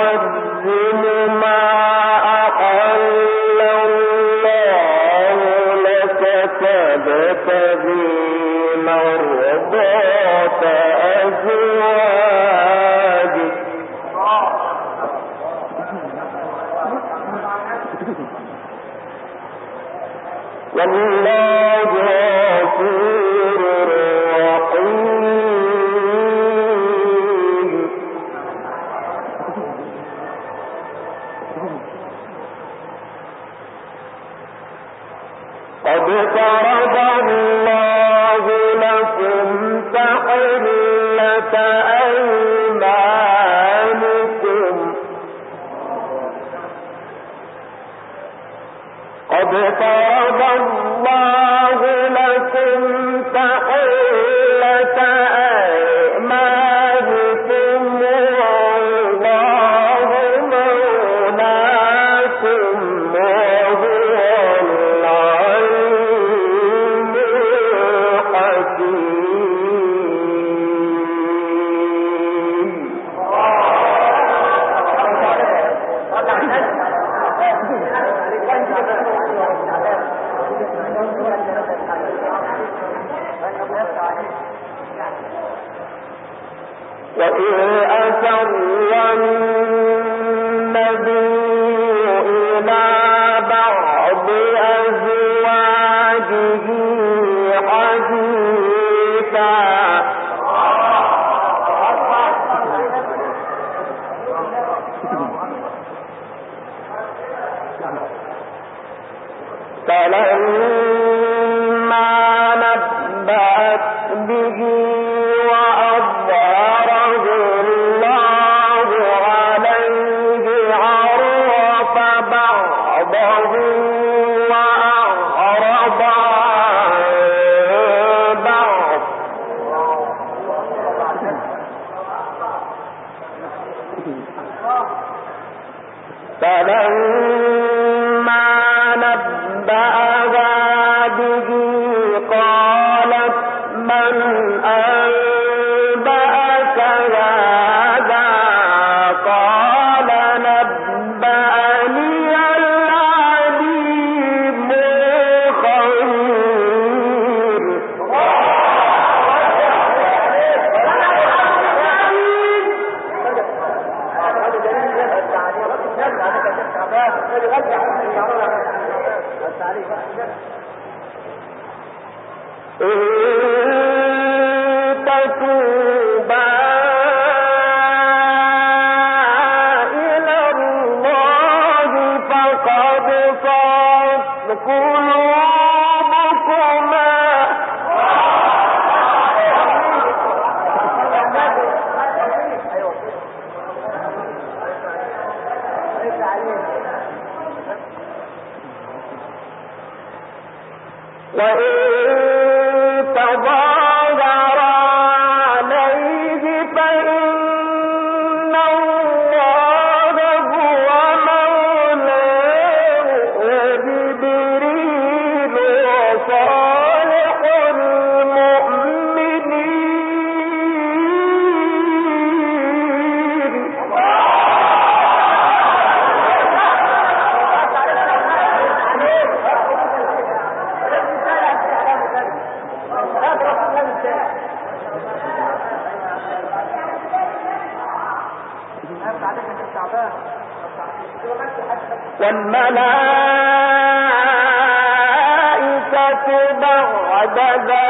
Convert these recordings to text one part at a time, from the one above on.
Lord أَنْ وإذ أسر فلما فكلوا والملائكة بعد ذلك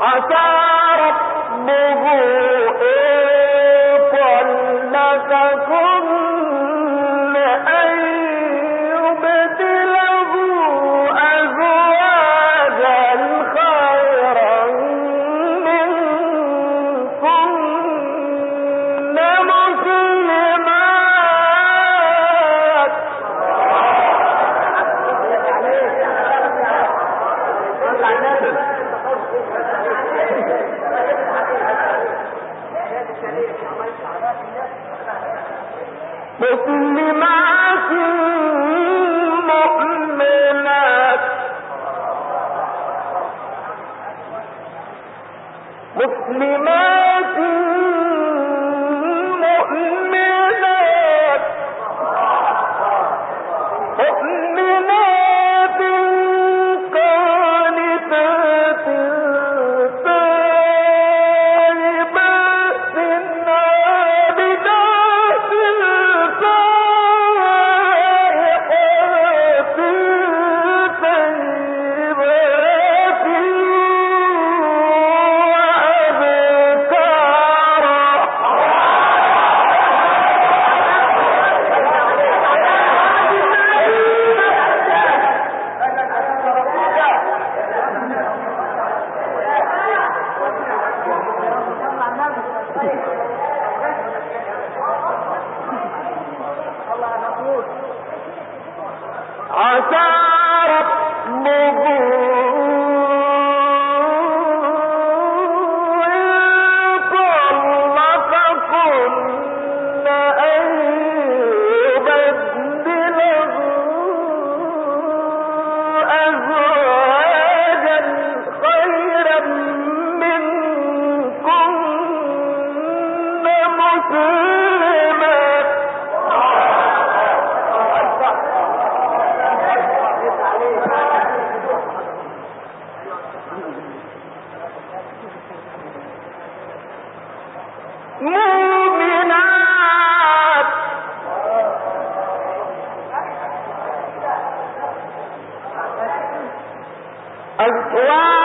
عسى مسلمات أزواج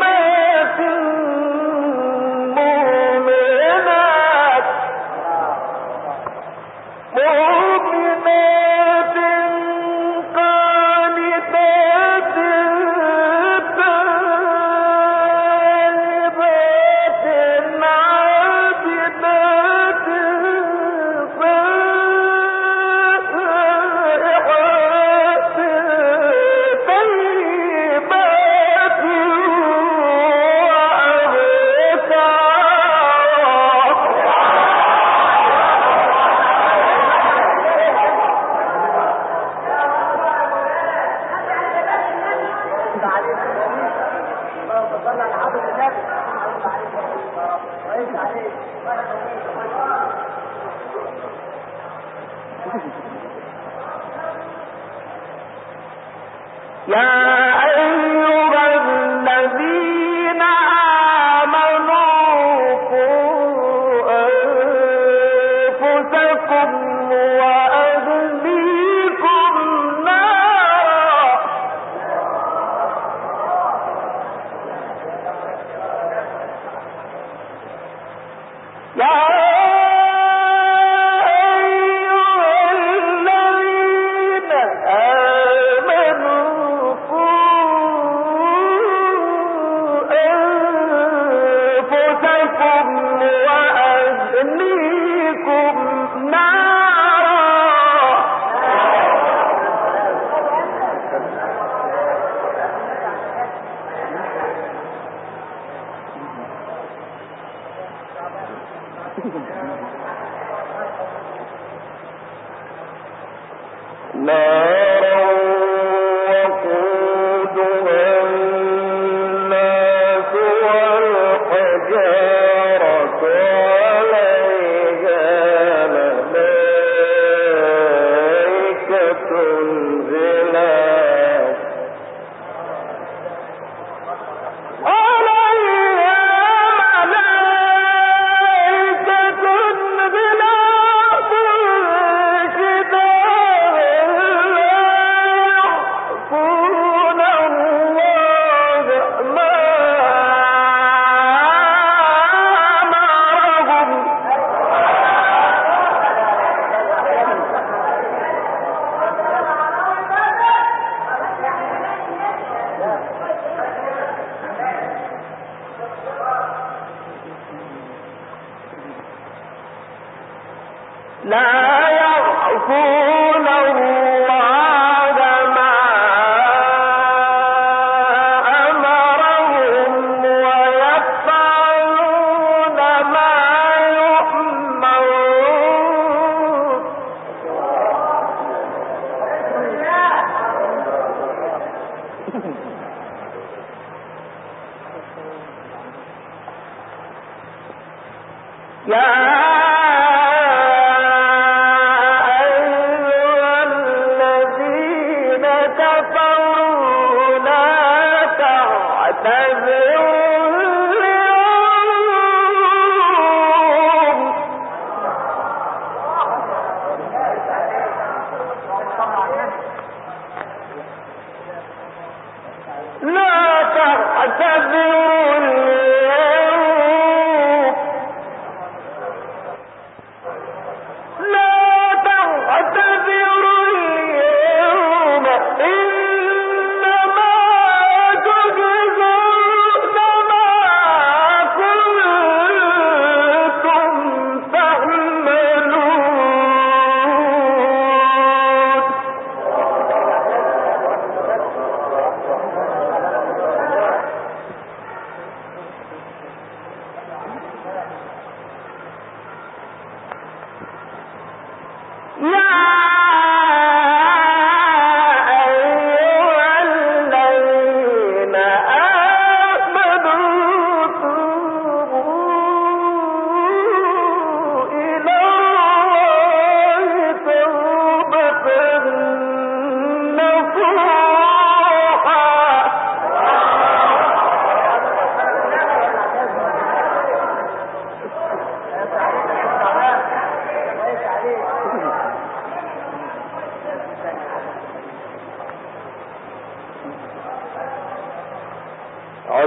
ما في يا Yeah.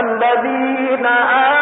والذين آمنوا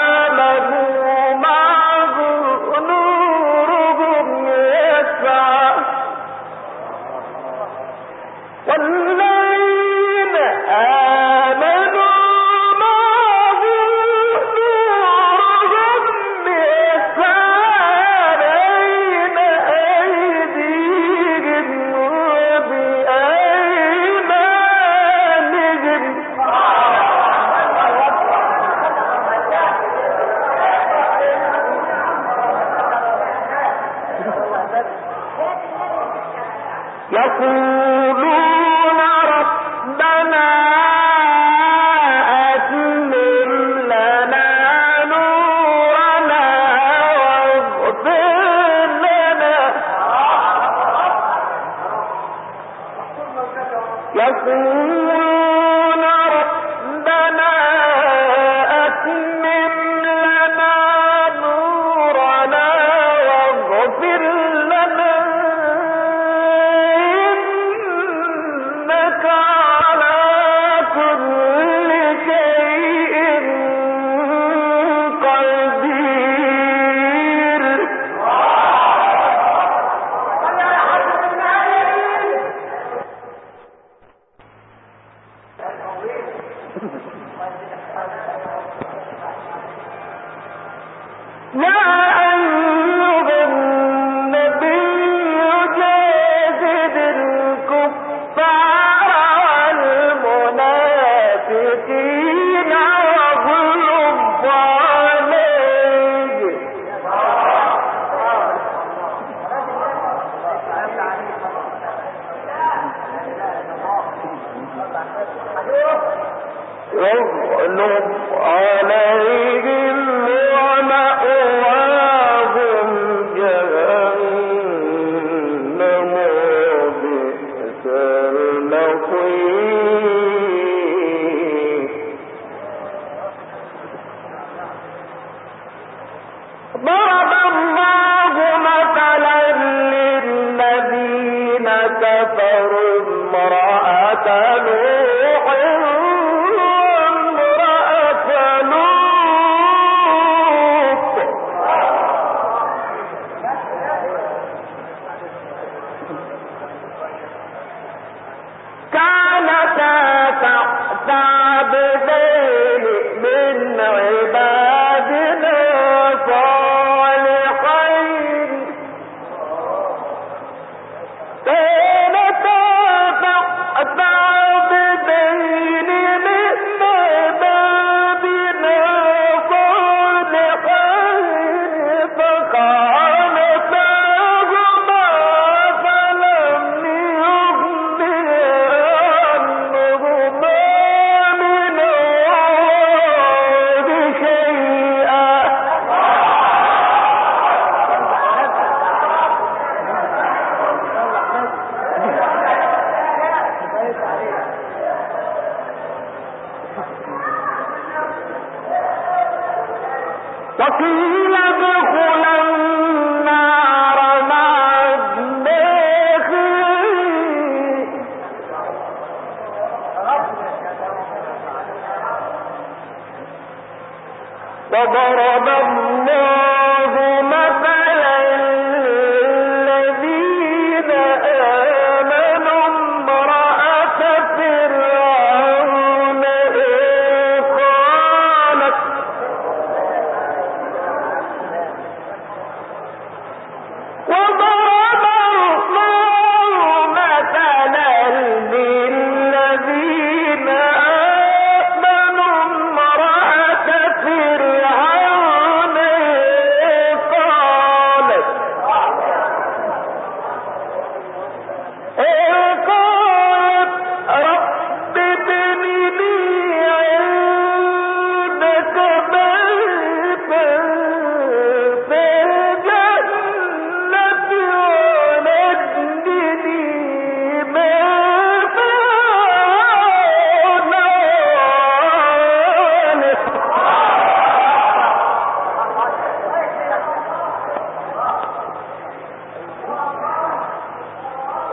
كفروا امرأة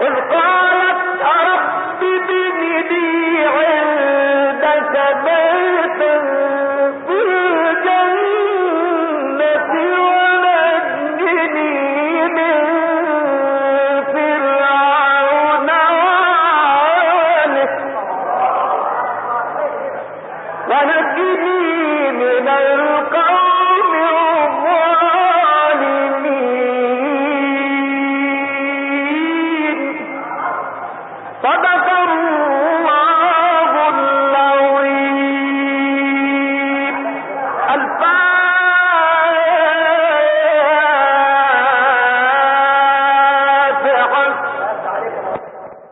القرآن